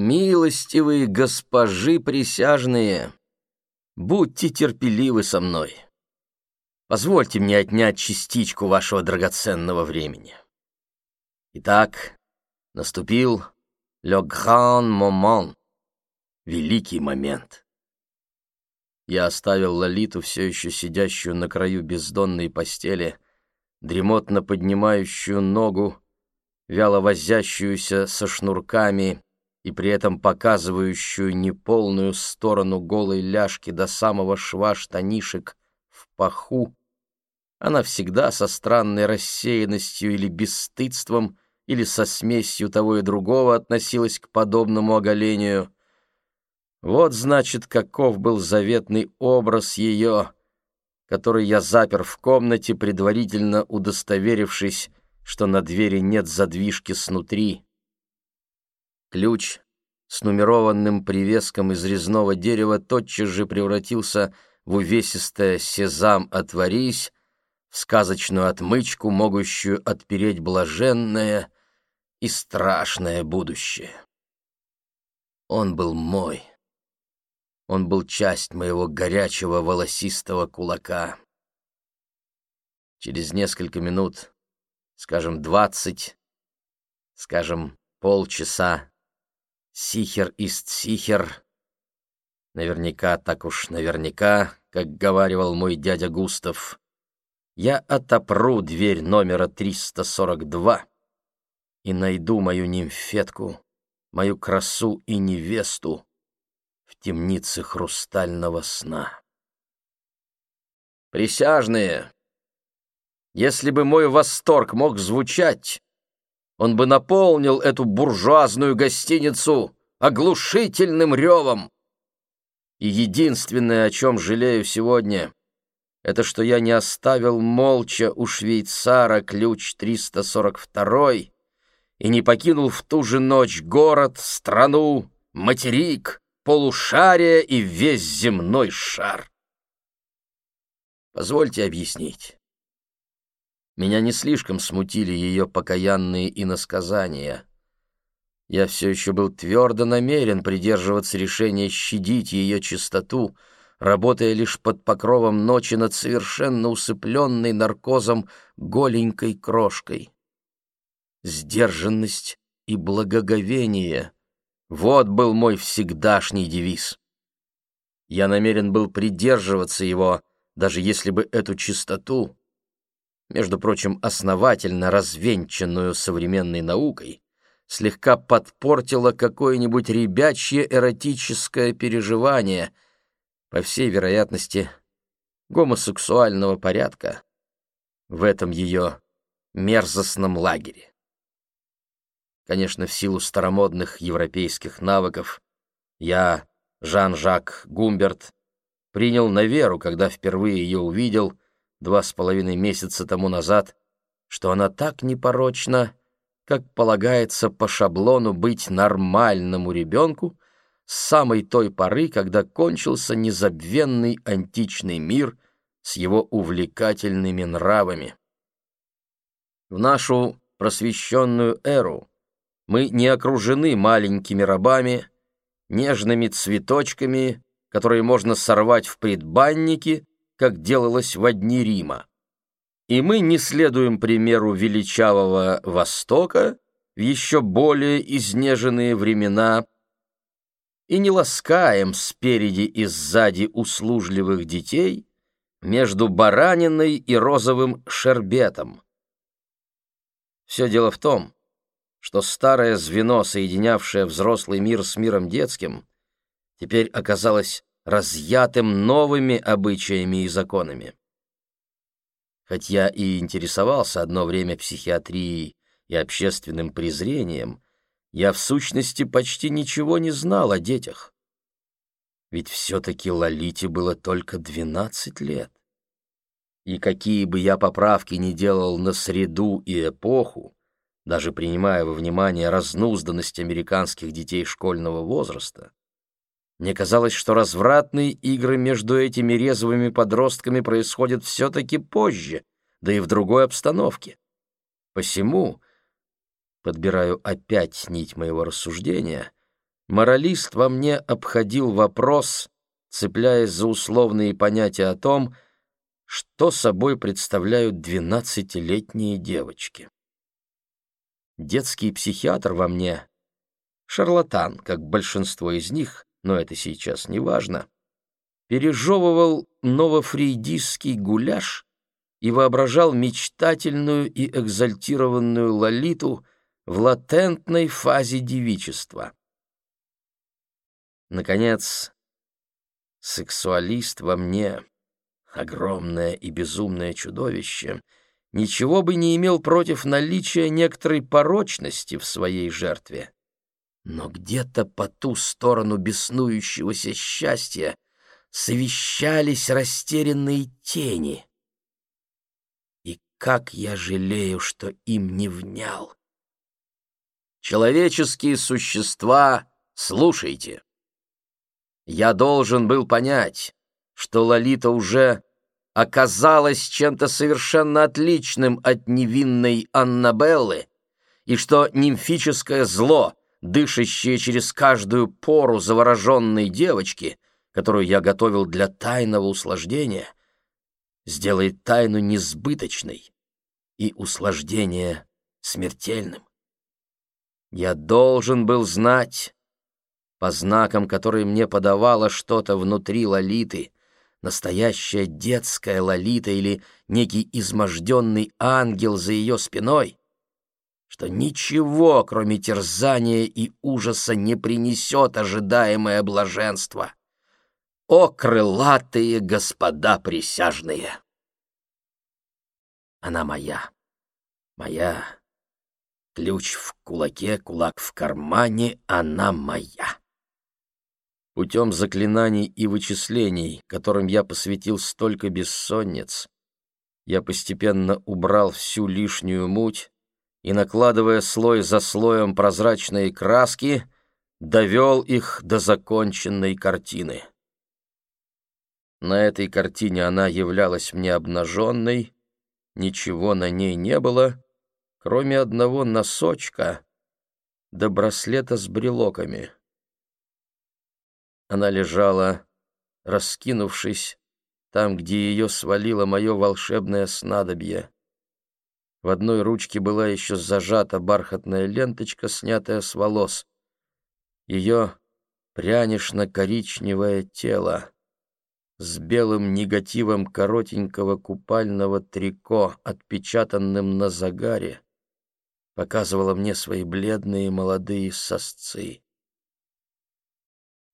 Милостивые госпожи присяжные, будьте терпеливы со мной. Позвольте мне отнять частичку вашего драгоценного времени. Итак, наступил le grand moment, великий момент. Я оставил Лолиту, все еще сидящую на краю бездонной постели, дремотно поднимающую ногу, вяло возящуюся со шнурками и при этом показывающую неполную сторону голой ляжки до самого шва штанишек в паху, она всегда со странной рассеянностью или бесстыдством или со смесью того и другого относилась к подобному оголению. Вот, значит, каков был заветный образ ее, который я запер в комнате, предварительно удостоверившись, что на двери нет задвижки снутри. Ключ с нумерованным привеском из резного дерева тотчас же превратился в увесистое «Сезам, отворись», в сказочную отмычку, могущую отпереть блаженное и страшное будущее. Он был мой. Он был часть моего горячего волосистого кулака. Через несколько минут, скажем, двадцать, скажем, полчаса, Сихер ист Сихер. Наверняка, так уж наверняка, как говаривал мой дядя Густав, я отопру дверь номера 342 и найду мою нимфетку, мою красу и невесту в темнице хрустального сна. Присяжные, если бы мой восторг мог звучать, он бы наполнил эту буржуазную гостиницу оглушительным ревом. И единственное, о чем жалею сегодня, это что я не оставил молча у швейцара ключ 342 и не покинул в ту же ночь город, страну, материк, полушарие и весь земной шар. Позвольте объяснить. Меня не слишком смутили ее покаянные иносказания. Я все еще был твердо намерен придерживаться решения щадить ее чистоту, работая лишь под покровом ночи над совершенно усыпленной наркозом голенькой крошкой. Сдержанность и благоговение — вот был мой всегдашний девиз. Я намерен был придерживаться его, даже если бы эту чистоту между прочим, основательно развенчанную современной наукой, слегка подпортила какое-нибудь ребячье эротическое переживание, по всей вероятности, гомосексуального порядка в этом ее мерзостном лагере. Конечно, в силу старомодных европейских навыков я, Жан-Жак Гумберт, принял на веру, когда впервые ее увидел — два с половиной месяца тому назад, что она так непорочна, как полагается по шаблону быть нормальному ребенку с самой той поры, когда кончился незабвенный античный мир с его увлекательными нравами. В нашу просвещенную эру мы не окружены маленькими рабами, нежными цветочками, которые можно сорвать в предбаннике как делалось в дни Рима. И мы не следуем примеру величавого Востока в еще более изнеженные времена и не ласкаем спереди и сзади услужливых детей между бараниной и розовым шербетом. Все дело в том, что старое звено, соединявшее взрослый мир с миром детским, теперь оказалось разъятым новыми обычаями и законами. Хоть я и интересовался одно время психиатрией и общественным презрением, я в сущности почти ничего не знал о детях. Ведь все-таки Лолите было только двенадцать лет. И какие бы я поправки ни делал на среду и эпоху, даже принимая во внимание разнузданность американских детей школьного возраста, мне казалось, что развратные игры между этими резвыми подростками происходят все-таки позже, да и в другой обстановке. Посему, подбираю опять нить моего рассуждения, Моралист во мне обходил вопрос, цепляясь за условные понятия о том, что собой представляют двенадцатилетние девочки. Детский психиатр во мне — шарлатан, как большинство из них, но это сейчас не важно, пережевывал новофрейдистский гуляш и воображал мечтательную и экзальтированную Лолиту в латентной фазе девичества. Наконец, сексуалист во мне, огромное и безумное чудовище, ничего бы не имел против наличия некоторой порочности в своей жертве. Но где-то по ту сторону беснующегося счастья совещались растерянные тени. И как я жалею, что им не внял. Человеческие существа, слушайте. Я должен был понять, что Лолита уже оказалась чем-то совершенно отличным от невинной Аннабеллы, и что нимфическое зло, дышащее через каждую пору завороженной девочки, которую я готовил для тайного услаждения, сделает тайну несбыточной и услаждение смертельным. Я должен был знать, по знакам, которые мне подавало что-то внутри Лолиты, настоящая детская Лолита или некий изможденный ангел за ее спиной, что ничего, кроме терзания и ужаса, не принесет ожидаемое блаженство. О, крылатые господа присяжные! Она моя, моя. Ключ в кулаке, кулак в кармане, она моя. Путем заклинаний и вычислений, которым я посвятил столько бессонниц, я постепенно убрал всю лишнюю муть и, накладывая слой за слоем прозрачные краски, довел их до законченной картины. На этой картине она являлась мне обнаженной, ничего на ней не было, кроме одного носочка да браслета с брелоками. Она лежала, раскинувшись, там, где ее свалило мое волшебное снадобье. В одной ручке была еще зажата бархатная ленточка, снятая с волос. Ее прянишно-коричневое тело с белым негативом коротенького купального трико, отпечатанным на загаре, показывало мне свои бледные молодые сосцы.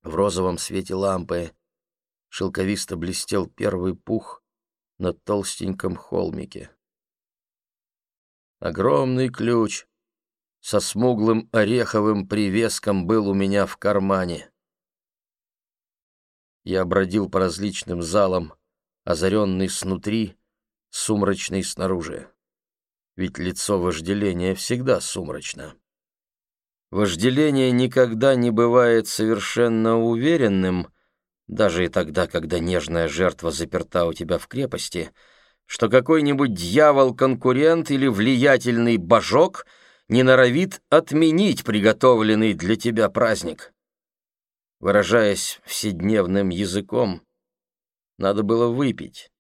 В розовом свете лампы шелковисто блестел первый пух на толстеньком холмике. Огромный ключ со смуглым ореховым привеском был у меня в кармане. Я бродил по различным залам, озаренный снутри, сумрачный снаружи. Ведь лицо вожделения всегда сумрачно. Вожделение никогда не бывает совершенно уверенным, даже и тогда, когда нежная жертва заперта у тебя в крепости, что какой-нибудь дьявол-конкурент или влиятельный божок не норовит отменить приготовленный для тебя праздник. Выражаясь вседневным языком, надо было выпить.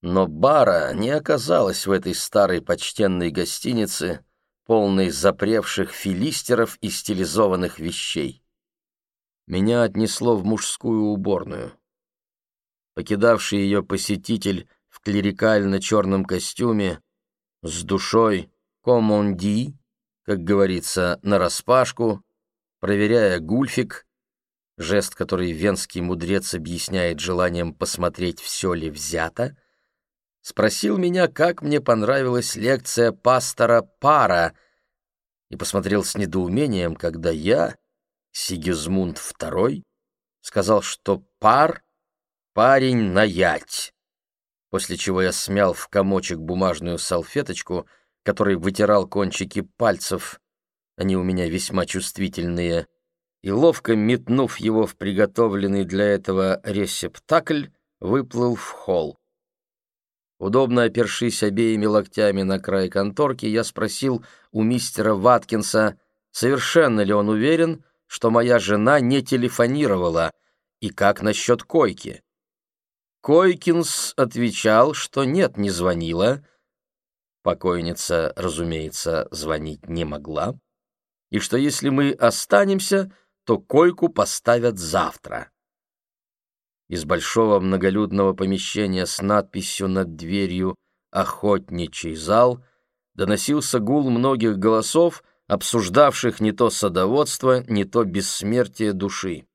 Но бара не оказалось в этой старой почтенной гостинице, полный запревших филистеров и стилизованных вещей. Меня отнесло в мужскую уборную. Покидавший ее посетитель клерикально-черном костюме, с душой комонди, как говорится, нараспашку, проверяя гульфик, жест, который венский мудрец объясняет желанием посмотреть, все ли взято, спросил меня, как мне понравилась лекция пастора Пара, и посмотрел с недоумением, когда я, Сигизмунд II, сказал, что пар — парень наять, после чего я смял в комочек бумажную салфеточку, которой вытирал кончики пальцев, они у меня весьма чувствительные, и, ловко метнув его в приготовленный для этого ресептакль, выплыл в холл. Удобно опершись обеими локтями на край конторки, я спросил у мистера Ваткинса, совершенно ли он уверен, что моя жена не телефонировала, и как насчет койки. Койкинс отвечал, что нет, не звонила. Покойница, разумеется, звонить не могла. И что если мы останемся, то койку поставят завтра. Из большого многолюдного помещения с надписью над дверью «Охотничий зал» доносился гул многих голосов, обсуждавших не то садоводство, не то бессмертие души.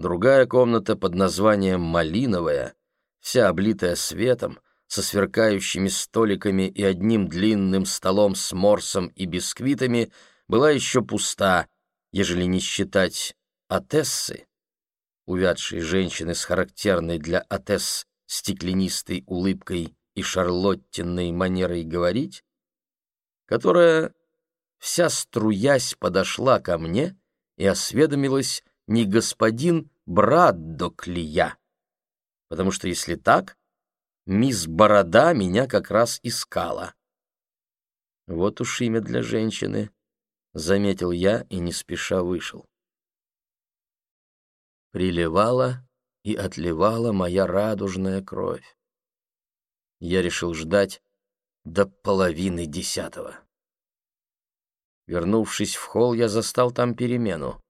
Другая комната под названием «Малиновая», вся облитая светом, со сверкающими столиками и одним длинным столом с морсом и бисквитами, была еще пуста, ежели не считать Атессы, увядшей женщины с характерной для Атесс стеклянистой улыбкой и шарлоттинной манерой говорить, которая, вся струясь, подошла ко мне и осведомилась, не господин Браддок ли я? Потому что если так, мисс Борода меня как раз искала. Вот уж имя для женщины, — заметил я и не спеша вышел. Приливала и отливала моя радужная кровь. Я решил ждать до половины десятого. Вернувшись в холл, я застал там перемену.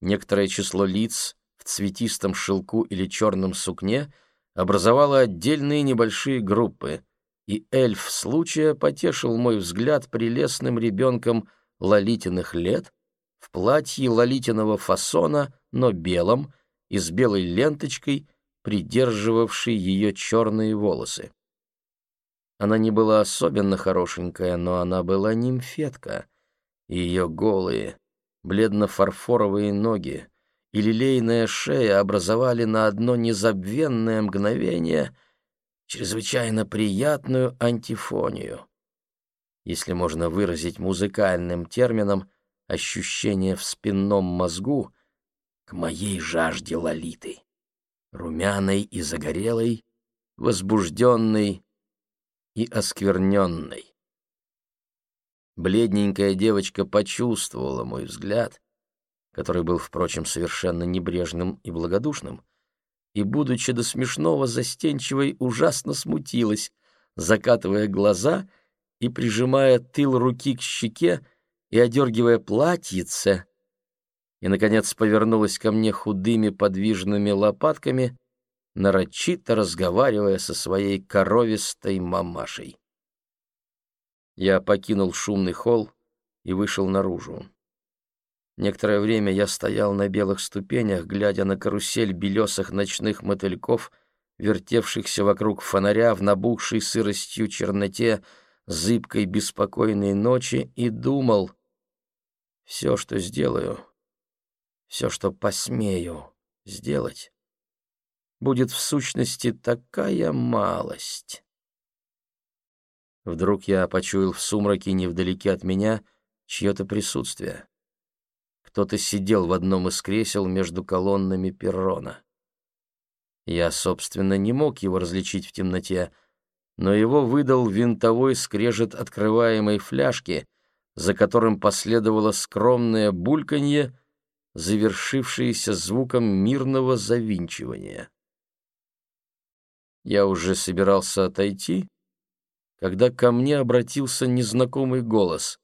Некоторое число лиц в цветистом шелку или черном сукне образовало отдельные небольшие группы, и эльф случая потешил мой взгляд прелестным ребенком лолитиных лет в платье лолитиного фасона, но белом и с белой ленточкой, придерживавшей ее черные волосы. Она не была особенно хорошенькая, но она была нимфетка, и ее голые, бледно-фарфоровые ноги и лилейная шея образовали на одно незабвенное мгновение чрезвычайно приятную антифонию. Если можно выразить музыкальным термином ощущение в спинном мозгу к моей жажде лолиты, румяной и загорелой, возбужденной и оскверненной. Бледненькая девочка почувствовала мой взгляд, который был, впрочем, совершенно небрежным и благодушным, и, будучи до смешного застенчивой, ужасно смутилась, закатывая глаза и прижимая тыл руки к щеке и одергивая платьице, и, наконец, повернулась ко мне худыми подвижными лопатками, нарочито разговаривая со своей коровистой мамашей. Я покинул шумный холл и вышел наружу. Некоторое время я стоял на белых ступенях, глядя на карусель белесых ночных мотыльков, вертевшихся вокруг фонаря в набухшей сыростью черноте зыбкой беспокойной ночи, и думал, все, что сделаю, все, что посмею сделать, будет в сущности такая малость. Вдруг я почуял в сумраке невдалеке от меня чье-то присутствие. Кто-то сидел в одном из кресел между колоннами перрона. Я, собственно, не мог его различить в темноте, но его выдал винтовой скрежет открываемой фляжки, за которым последовало скромное бульканье, завершившееся звуком мирного завинчивания. Я уже собирался отойти, когда ко мне обратился незнакомый голос.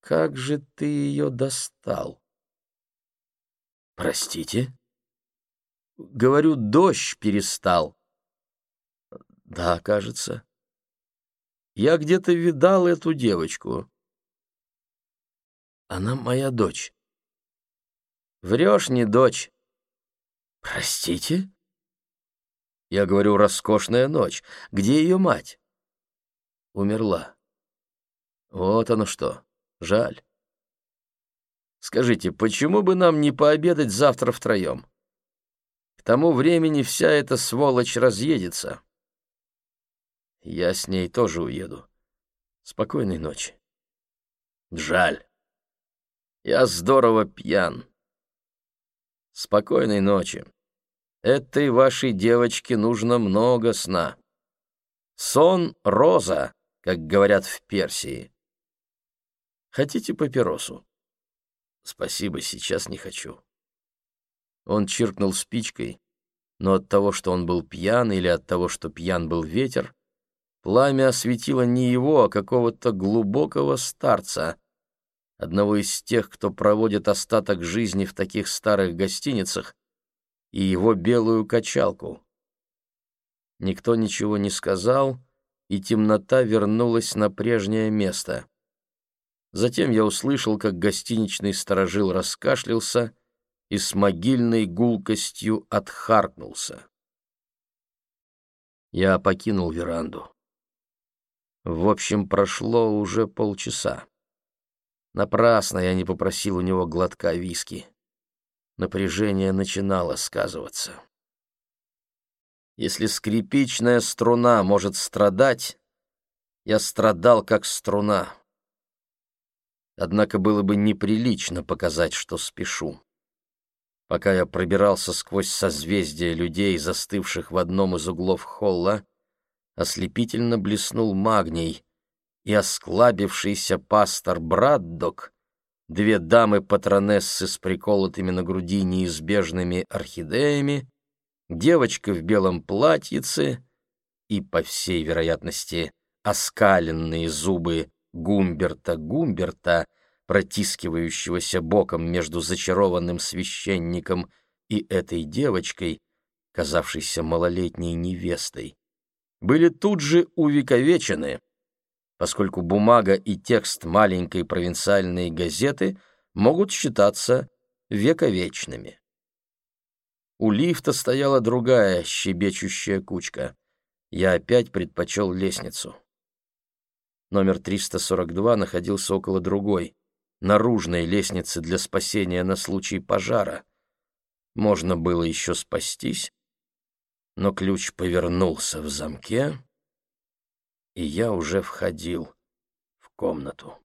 «Как же ты ее достал?» «Простите?» «Говорю, дождь перестал». «Да, кажется». «Я где-то видал эту девочку». «Она моя дочь». «Врешь, не дочь». «Простите?» Я говорю, роскошная ночь. Где ее мать? Умерла. Вот оно что. Жаль. Скажите, почему бы нам не пообедать завтра втроем? К тому времени вся эта сволочь разъедется. Я с ней тоже уеду. Спокойной ночи. Жаль. Я здорово пьян. Спокойной ночи. Этой вашей девочке нужно много сна. Сон — роза, как говорят в Персии. Хотите папиросу? «Спасибо, сейчас не хочу». Он чиркнул спичкой, но от того, что он был пьян, или от того, что пьян был ветер, пламя осветило не его, а какого-то глубокого старца, одного из тех, кто проводит остаток жизни в таких старых гостиницах, и его белую качалку. Никто ничего не сказал, и темнота вернулась на прежнее место. Затем я услышал, как гостиничный сторожил раскашлялся и с могильной гулкостью отхаркнулся. Я покинул веранду. В общем, прошло уже полчаса. Напрасно я не попросил у него глотка виски. Напряжение начинало сказываться. Если скрипичная струна может страдать, я страдал как струна. Однако было бы неприлично показать, что спешу. Пока я пробирался сквозь созвездие людей, застывших в одном из углов холла, ослепительно блеснул магний, и осклабившийся пастор Браддок, две дамы-патронессы с приколотыми на груди неизбежными орхидеями, девочка в белом платьице и, по всей вероятности, оскаленные зубы Гумберта Гумберта, протискивающегося боком между зачарованным священником и этой девочкой, казавшейся малолетней невестой, были тут же увековечены, поскольку бумага и текст маленькой провинциальной газеты могут считаться вековечными. У лифта стояла другая щебечущая кучка. Я опять предпочел лестницу. Номер 342 находился около другой, наружной лестницы для спасения на случай пожара. Можно было еще спастись, но ключ повернулся в замке, и я уже входил в комнату.